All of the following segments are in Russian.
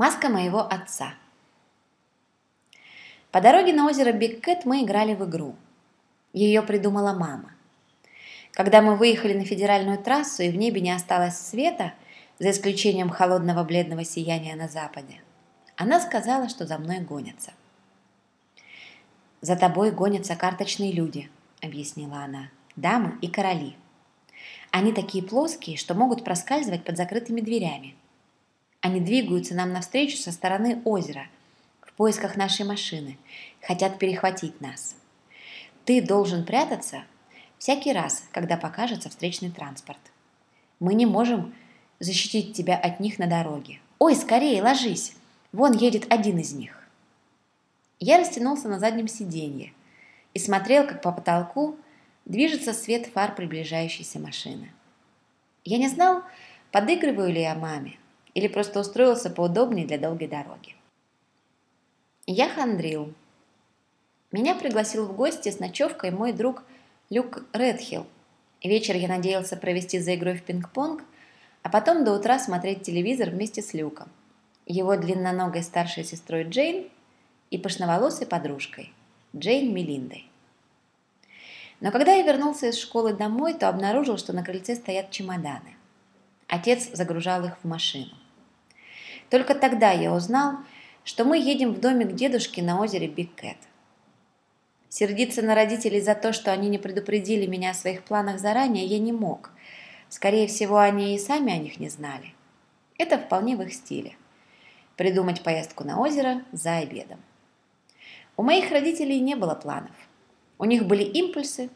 Маска моего отца. По дороге на озеро Биг мы играли в игру. Ее придумала мама. Когда мы выехали на федеральную трассу и в небе не осталось света, за исключением холодного бледного сияния на западе, она сказала, что за мной гонятся. «За тобой гонятся карточные люди», — объяснила она, — «дамы и короли. Они такие плоские, что могут проскальзывать под закрытыми дверями. Они двигаются нам навстречу со стороны озера, в поисках нашей машины, хотят перехватить нас. Ты должен прятаться всякий раз, когда покажется встречный транспорт. Мы не можем защитить тебя от них на дороге. Ой, скорее, ложись! Вон едет один из них. Я растянулся на заднем сиденье и смотрел, как по потолку движется свет фар приближающейся машины. Я не знал, подыгрываю ли я маме или просто устроился поудобнее для долгой дороги. Я хандрил. Меня пригласил в гости с ночевкой мой друг Люк Редхилл. Вечер я надеялся провести за игрой в пинг-понг, а потом до утра смотреть телевизор вместе с Люком, его длинноногой старшей сестрой Джейн и пышноволосой подружкой Джейн Мелиндой. Но когда я вернулся из школы домой, то обнаружил, что на крыльце стоят чемоданы. Отец загружал их в машину. Только тогда я узнал, что мы едем в домик дедушки на озере Биг Кэт. Сердиться на родителей за то, что они не предупредили меня о своих планах заранее, я не мог. Скорее всего, они и сами о них не знали. Это вполне в их стиле. Придумать поездку на озеро за обедом. У моих родителей не было планов. У них были импульсы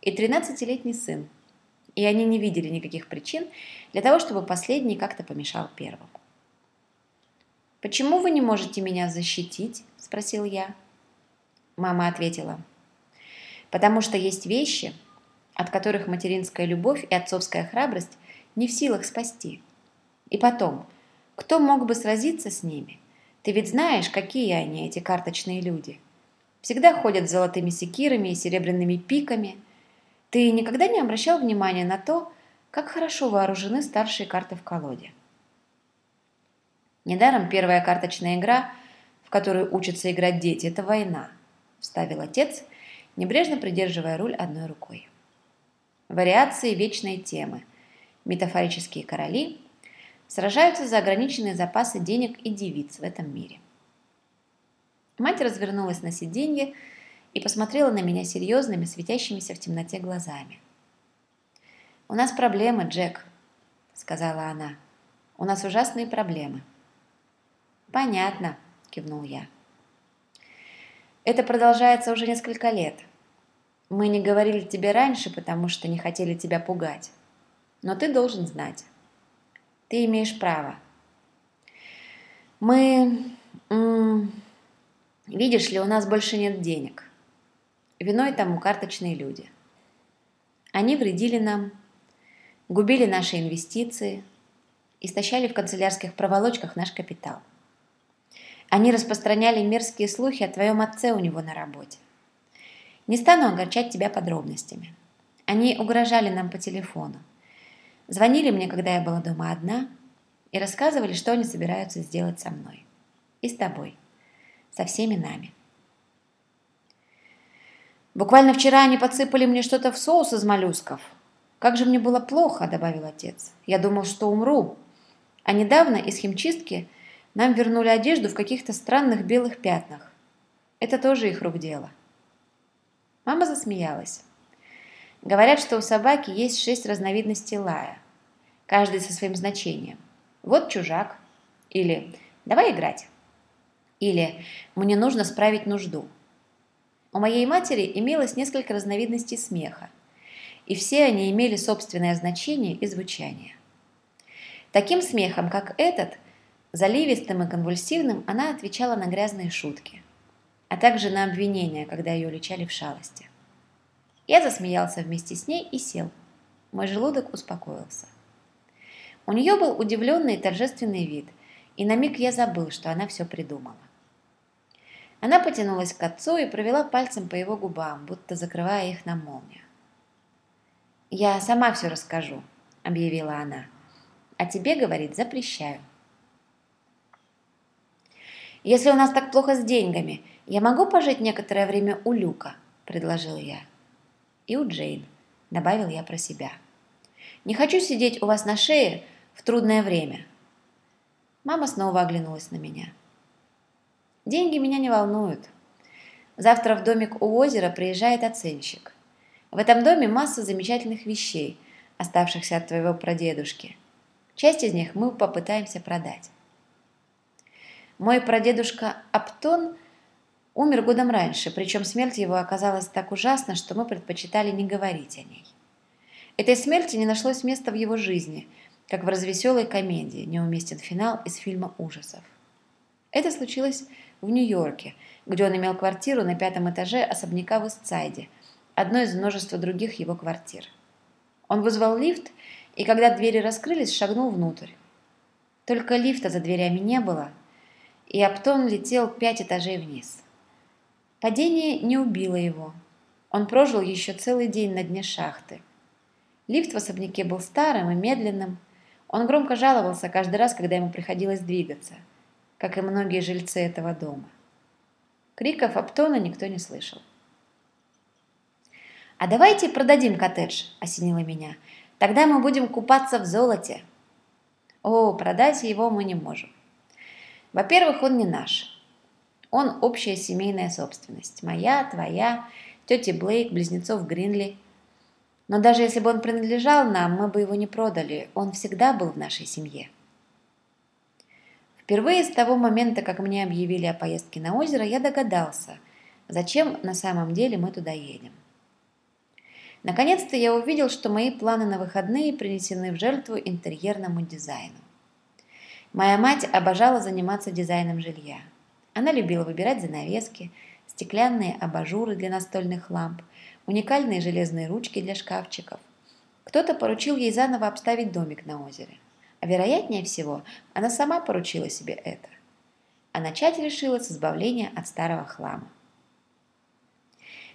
и 13-летний сын, и они не видели никаких причин для того, чтобы последний как-то помешал первому. «Почему вы не можете меня защитить?» – спросил я. Мама ответила, «Потому что есть вещи, от которых материнская любовь и отцовская храбрость не в силах спасти. И потом, кто мог бы сразиться с ними? Ты ведь знаешь, какие они, эти карточные люди. Всегда ходят с золотыми секирами и серебряными пиками. Ты никогда не обращал внимания на то, как хорошо вооружены старшие карты в колоде? Недаром первая карточная игра, в которую учатся играть дети, это война, вставил отец, небрежно придерживая руль одной рукой. Вариации вечной темы. Метафорические короли сражаются за ограниченные запасы денег и девиц в этом мире. Мать развернулась на сиденье и посмотрела на меня серьезными, светящимися в темноте глазами. «У нас проблемы, Джек», — сказала она. «У нас ужасные проблемы». «Понятно», — кивнул я. «Это продолжается уже несколько лет. Мы не говорили тебе раньше, потому что не хотели тебя пугать. Но ты должен знать. Ты имеешь право. Мы... Видишь ли, у нас больше нет денег. Виной тому карточные люди. Они вредили нам, губили наши инвестиции, истощали в канцелярских проволочках наш капитал. Они распространяли мерзкие слухи о твоем отце у него на работе. Не стану огорчать тебя подробностями. Они угрожали нам по телефону. Звонили мне, когда я была дома одна, и рассказывали, что они собираются сделать со мной. И с тобой со всеми нами. Буквально вчера они подсыпали мне что-то в соус из моллюсков. Как же мне было плохо, добавил отец. Я думал, что умру. А недавно из химчистки нам вернули одежду в каких-то странных белых пятнах. Это тоже их рук дело. Мама засмеялась. Говорят, что у собаки есть шесть разновидностей лая, каждый со своим значением. Вот чужак. Или давай играть. Или «мне нужно справить нужду». У моей матери имелось несколько разновидностей смеха, и все они имели собственное значение и звучание. Таким смехом, как этот, заливистым и конвульсивным, она отвечала на грязные шутки, а также на обвинения, когда ее лечали в шалости. Я засмеялся вместе с ней и сел. Мой желудок успокоился. У нее был удивленный и торжественный вид, и на миг я забыл, что она все придумала. Она потянулась к отцу и провела пальцем по его губам, будто закрывая их на молнию. «Я сама все расскажу», — объявила она. «А тебе, — говорит, — запрещаю». «Если у нас так плохо с деньгами, я могу пожить некоторое время у Люка?» – предложил я. «И у Джейн», – добавил я про себя. «Не хочу сидеть у вас на шее в трудное время». Мама снова оглянулась на меня. «Деньги меня не волнуют. Завтра в домик у озера приезжает оценщик. В этом доме масса замечательных вещей, оставшихся от твоего прадедушки. Часть из них мы попытаемся продать. Мой прадедушка Аптон умер годом раньше, причем смерть его оказалась так ужасна, что мы предпочитали не говорить о ней. Этой смерти не нашлось места в его жизни, как в развеселой комедии «Неуместен финал» из фильма ужасов. Это случилось в Нью-Йорке, где он имел квартиру на пятом этаже особняка в Истсайде, одной из множества других его квартир. Он вызвал лифт, и когда двери раскрылись, шагнул внутрь. Только лифта за дверями не было, и Аптон летел пять этажей вниз. Падение не убило его. Он прожил еще целый день на дне шахты. Лифт в особняке был старым и медленным. Он громко жаловался каждый раз, когда ему приходилось двигаться, как и многие жильцы этого дома. Криков Аптона никто не слышал. «А давайте продадим коттедж», – осенило меня. «Тогда мы будем купаться в золоте». «О, продать его мы не можем. Во-первых, он не наш. Он общая семейная собственность. Моя, твоя, тети Блейк, близнецов Гринли. Но даже если бы он принадлежал нам, мы бы его не продали. Он всегда был в нашей семье. Впервые с того момента, как мне объявили о поездке на озеро, я догадался, зачем на самом деле мы туда едем. Наконец-то я увидел, что мои планы на выходные принесены в жертву интерьерному дизайну. Моя мать обожала заниматься дизайном жилья. Она любила выбирать занавески, стеклянные абажуры для настольных ламп, уникальные железные ручки для шкафчиков. Кто-то поручил ей заново обставить домик на озере. А вероятнее всего, она сама поручила себе это. А начать решила с избавления от старого хлама.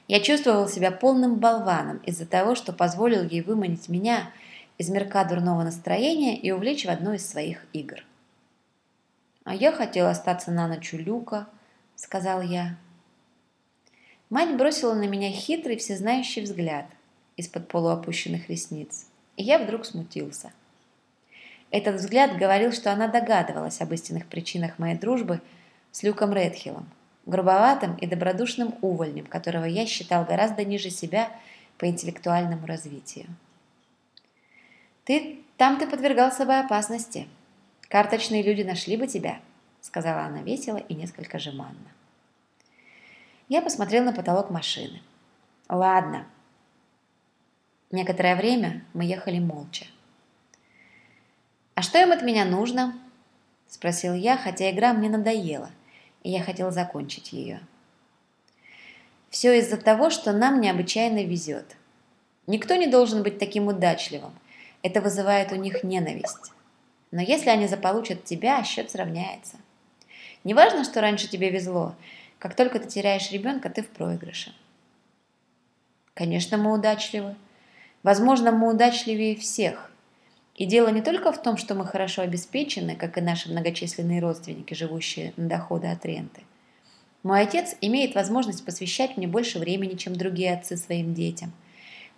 Я чувствовал себя полным болваном из-за того, что позволил ей выманить меня из мирка дурного настроения и увлечь в одну из своих игр. «А я хотела остаться на ночь у Люка», — сказал я. Мать бросила на меня хитрый, всезнающий взгляд из-под полуопущенных ресниц, и я вдруг смутился. Этот взгляд говорил, что она догадывалась об истинных причинах моей дружбы с Люком Редхиллом, грубоватым и добродушным увольнем, которого я считал гораздо ниже себя по интеллектуальному развитию. «Ты там ты подвергался бы опасности», Карточные люди нашли бы тебя», — сказала она весело и несколько жеманно. Я посмотрел на потолок машины. «Ладно». Некоторое время мы ехали молча. «А что им от меня нужно?» – спросил я, хотя игра мне надоела, и я хотел закончить ее. «Все из-за того, что нам необычайно везет. Никто не должен быть таким удачливым. Это вызывает у них ненависть. Но если они заполучат тебя, счет сравняется. Неважно, что раньше тебе везло. Как только ты теряешь ребенка, ты в проигрыше. Конечно, мы удачливы. Возможно, мы удачливее всех. И дело не только в том, что мы хорошо обеспечены, как и наши многочисленные родственники, живущие на доходы от ренты. Мой отец имеет возможность посвящать мне больше времени, чем другие отцы своим детям.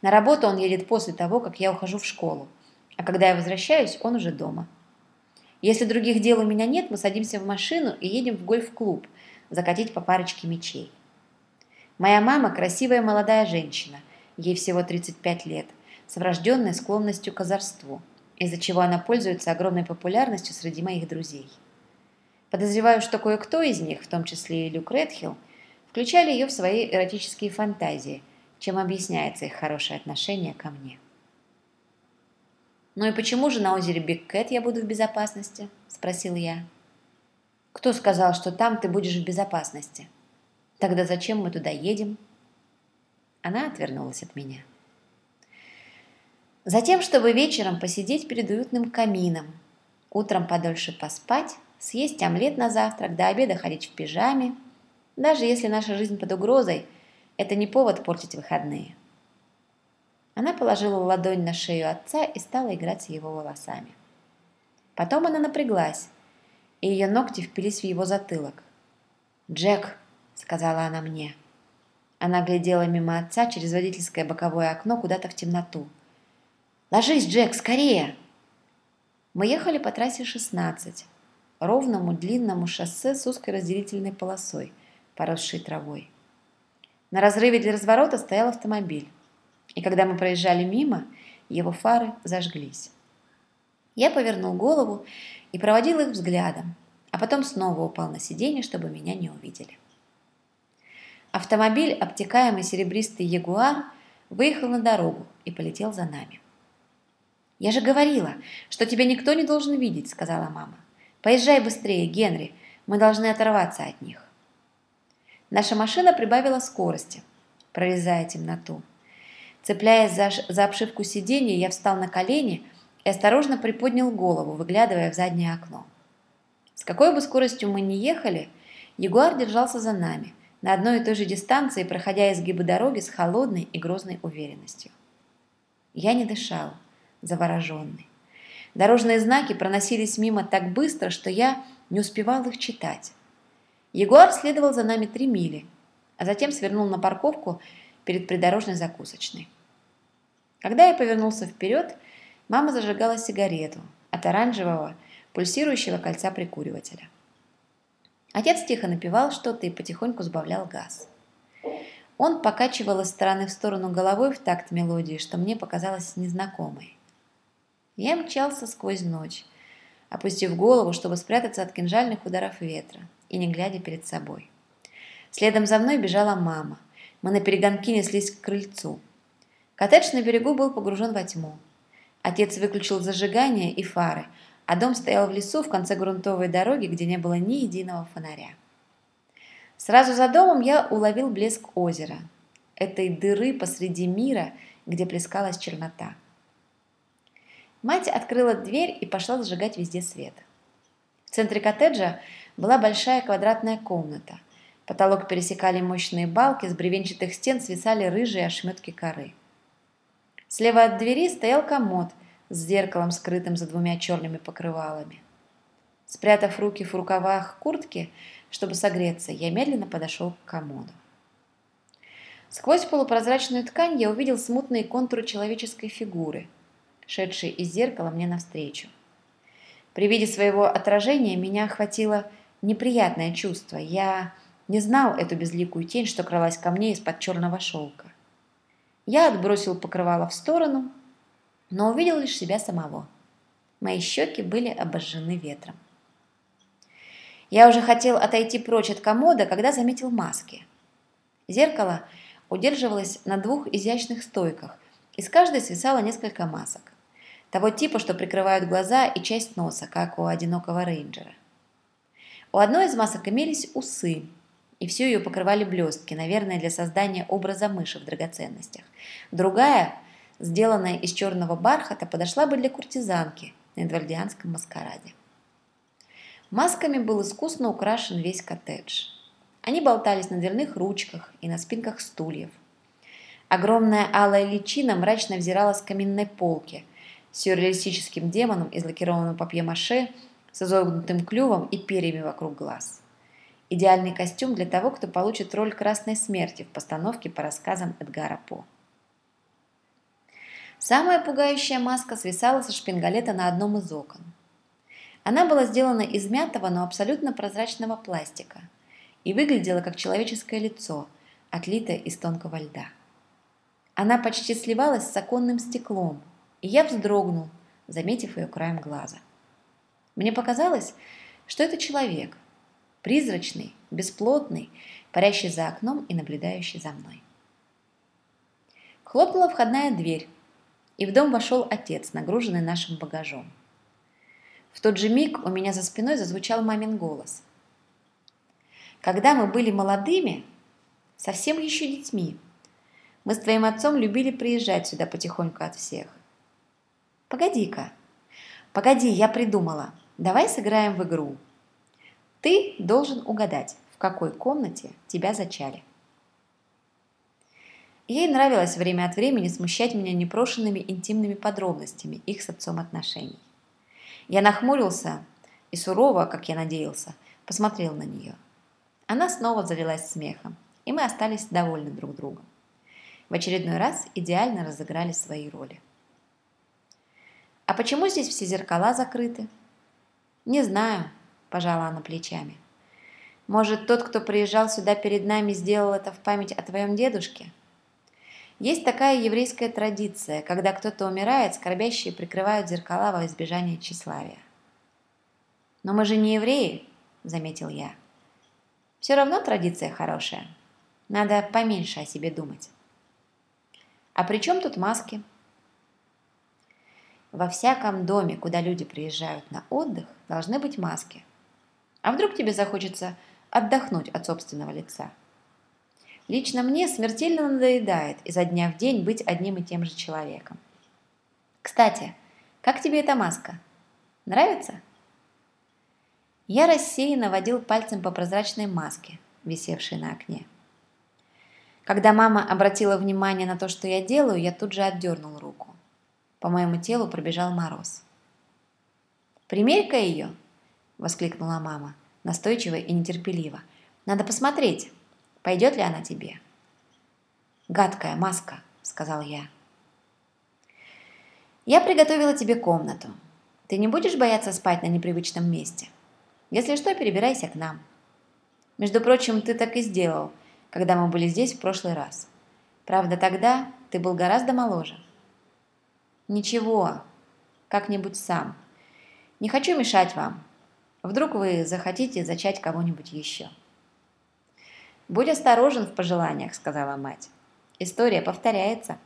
На работу он едет после того, как я ухожу в школу. А когда я возвращаюсь, он уже дома. Если других дел у меня нет, мы садимся в машину и едем в гольф-клуб закатить по парочке мечей. Моя мама красивая молодая женщина, ей всего 35 лет, с врожденной склонностью к озорству, из-за чего она пользуется огромной популярностью среди моих друзей. Подозреваю, что кое-кто из них, в том числе и Люк Редхилл, включали ее в свои эротические фантазии, чем объясняется их хорошее отношение ко мне. «Ну и почему же на озере Биг Кэт я буду в безопасности?» – спросил я. «Кто сказал, что там ты будешь в безопасности? Тогда зачем мы туда едем?» Она отвернулась от меня. Затем, чтобы вечером посидеть перед уютным камином, утром подольше поспать, съесть омлет на завтрак, до обеда ходить в пижаме. Даже если наша жизнь под угрозой, это не повод портить выходные. Она положила ладонь на шею отца и стала играть с его волосами. Потом она напряглась, и ее ногти впились в его затылок, «Джек», — сказала она мне. Она глядела мимо отца через водительское боковое окно куда-то в темноту. «Ложись, Джек, скорее!» Мы ехали по трассе 16, ровному длинному шоссе с узкой разделительной полосой, поросшей травой. На разрыве для разворота стоял автомобиль, и когда мы проезжали мимо, его фары зажглись. Я повернул голову и проводил их взглядом, а потом снова упал на сиденье, чтобы меня не увидели. Автомобиль, обтекаемый серебристый ягуар, выехал на дорогу и полетел за нами. «Я же говорила, что тебя никто не должен видеть», — сказала мама. «Поезжай быстрее, Генри, мы должны оторваться от них». Наша машина прибавила скорости, прорезая темноту. Цепляясь за, за обшивку сиденья, я встал на колени и осторожно приподнял голову, выглядывая в заднее окно. С какой бы скоростью мы ни ехали, Ягуар держался за нами, на одной и той же дистанции, проходя изгибы дороги с холодной и грозной уверенностью. Я не дышал, завороженный. Дорожные знаки проносились мимо так быстро, что я не успевал их читать. Ягуар следовал за нами три мили, а затем свернул на парковку перед придорожной закусочной. Когда я повернулся вперед, мама зажигала сигарету от оранжевого, пульсирующего кольца прикуривателя. Отец тихо напевал что-то и потихоньку сбавлял газ. Он покачивал из стороны в сторону головой в такт мелодии, что мне показалось незнакомой. Я мчался сквозь ночь, опустив голову, чтобы спрятаться от кинжальных ударов ветра и не глядя перед собой. Следом за мной бежала мама. Мы на перегонки неслись к крыльцу. Коттедж на берегу был погружен во тьму. Отец выключил зажигание и фары, а дом стоял в лесу в конце грунтовой дороги, где не было ни единого фонаря. Сразу за домом я уловил блеск озера, этой дыры посреди мира, где плескалась чернота. Мать открыла дверь и пошла зажигать везде свет. В центре коттеджа была большая квадратная комната. Потолок пересекали мощные балки, с бревенчатых стен свисали рыжие ошметки коры. Слева от двери стоял комод с зеркалом, скрытым за двумя черными покрывалами. Спрятав руки в рукавах куртки, чтобы согреться, я медленно подошел к комоду. Сквозь полупрозрачную ткань я увидел смутные контуры человеческой фигуры – шедший из зеркала мне навстречу. При виде своего отражения меня охватило неприятное чувство. Я не знал эту безликую тень, что кралась ко мне из-под черного шелка. Я отбросил покрывало в сторону, но увидел лишь себя самого. Мои щеки были обожжены ветром. Я уже хотел отойти прочь от комода, когда заметил маски. Зеркало удерживалось на двух изящных стойках, из каждой свисало несколько масок. Того типа, что прикрывают глаза и часть носа, как у одинокого рейнджера. У одной из масок имелись усы, и все ее покрывали блестки, наверное, для создания образа мыши в драгоценностях. Другая, сделанная из черного бархата, подошла бы для куртизанки на эдвардианском маскараде. Масками был искусно украшен весь коттедж. Они болтались на дверных ручках и на спинках стульев. Огромная алая личина мрачно взирала с каминной полки – сюрреалистическим демоном из лакированного папье-маше с изогнутым клювом и перьями вокруг глаз. Идеальный костюм для того, кто получит роль Красной Смерти в постановке по рассказам Эдгара По. Самая пугающая маска свисала со шпингалета на одном из окон. Она была сделана из мятого, но абсолютно прозрачного пластика и выглядела как человеческое лицо, отлитое из тонкого льда. Она почти сливалась с оконным стеклом – и я вздрогнул, заметив ее краем глаза. Мне показалось, что это человек, призрачный, бесплотный, парящий за окном и наблюдающий за мной. Хлопнула входная дверь, и в дом вошел отец, нагруженный нашим багажом. В тот же миг у меня за спиной зазвучал мамин голос. Когда мы были молодыми, совсем еще детьми, мы с твоим отцом любили приезжать сюда потихоньку от всех. Погоди-ка. Погоди, я придумала. Давай сыграем в игру. Ты должен угадать, в какой комнате тебя зачали. Ей нравилось время от времени смущать меня непрошенными интимными подробностями их с отцом отношений. Я нахмурился и сурово, как я надеялся, посмотрел на нее. Она снова залилась смехом, и мы остались довольны друг другом. В очередной раз идеально разыграли свои роли. «А почему здесь все зеркала закрыты?» «Не знаю», – пожала она плечами. «Может, тот, кто приезжал сюда перед нами, сделал это в память о твоем дедушке?» Есть такая еврейская традиция, когда кто-то умирает, скорбящие прикрывают зеркала во избежание тщеславия. «Но мы же не евреи», – заметил я. «Все равно традиция хорошая. Надо поменьше о себе думать». «А при чем тут маски?» Во всяком доме, куда люди приезжают на отдых, должны быть маски. А вдруг тебе захочется отдохнуть от собственного лица? Лично мне смертельно надоедает изо дня в день быть одним и тем же человеком. Кстати, как тебе эта маска? Нравится? Я рассеянно водил пальцем по прозрачной маске, висевшей на окне. Когда мама обратила внимание на то, что я делаю, я тут же отдернул руку. По моему телу пробежал мороз. «Примерь-ка ее!» – воскликнула мама, настойчиво и нетерпеливо. «Надо посмотреть!» Пойдет ли она тебе?» «Гадкая маска», — сказал я. «Я приготовила тебе комнату. Ты не будешь бояться спать на непривычном месте? Если что, перебирайся к нам. Между прочим, ты так и сделал, когда мы были здесь в прошлый раз. Правда, тогда ты был гораздо моложе». «Ничего, как-нибудь сам. Не хочу мешать вам. Вдруг вы захотите зачать кого-нибудь еще». «Будь осторожен в пожеланиях», — сказала мать. «История повторяется».